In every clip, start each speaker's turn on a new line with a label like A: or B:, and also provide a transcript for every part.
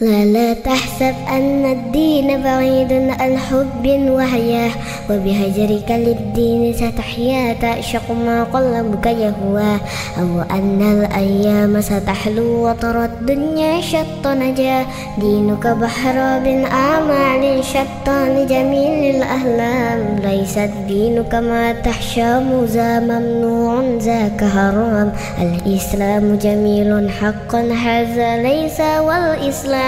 A: لا لا تحسب أن الدين بعيد عن حب وحياة وبهجرك للدين ستحيا تعشق ما قلبك يهوى أو أن الأيام ستحلو وترى الدنيا شط نجا. دينك بحر بن أعمال شتى لجميل الأهلام ليس الدين كما تحشى ذا ممنوع ذاك حرام. الإسلام جميل حقا هذا ليس والإسلام.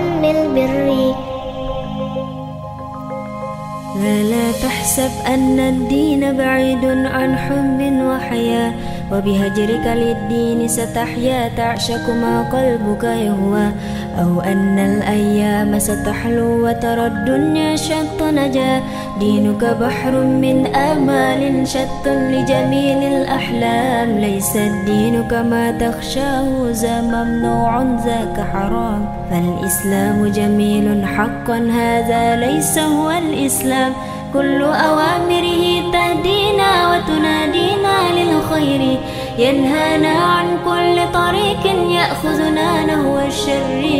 A: يدعو دوما للبر
B: لا لا تحسب أن الدين بعيد عن حب وحياة وبهجرك للدين ستحيا تعشق ما قلبك يهوى. أو أن الأيام ستحلو وترى الدنيا شط نجا دينك بحر من آمال شط لجميل الأحلام. ليس الدين كما تخشاه ذا ممنوع ذاك حرام. فالإسلام جميل حقا هذا ليس هو الإسلام. كل أوامره تهدينا وتنادينا للخير. ينهانا عن كل طريق يأخذنا نهو الشر.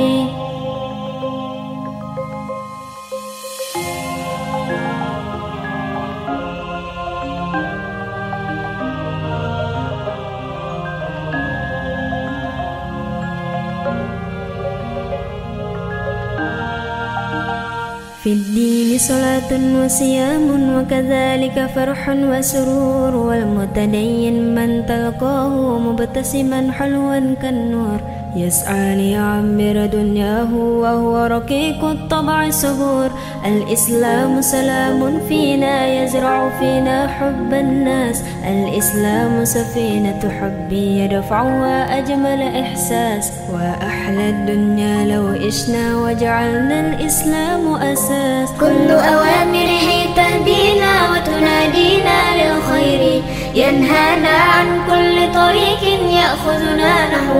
B: في الدين صلاة وصيام وكذلك فرح وسرور والمتدين من تلقاه مبتسما حلوا كالنور. يسعى ليعمر دنياه وهو رقيق الطبع صبور الإسلام سلام فينا يزرع فينا حب الناس. الإسلام سفينة حبي يدفع وأجمل إحساس. وأحلى الدنيا لو إشنا وجعلنا الإسلام أساس.
A: كل أوامره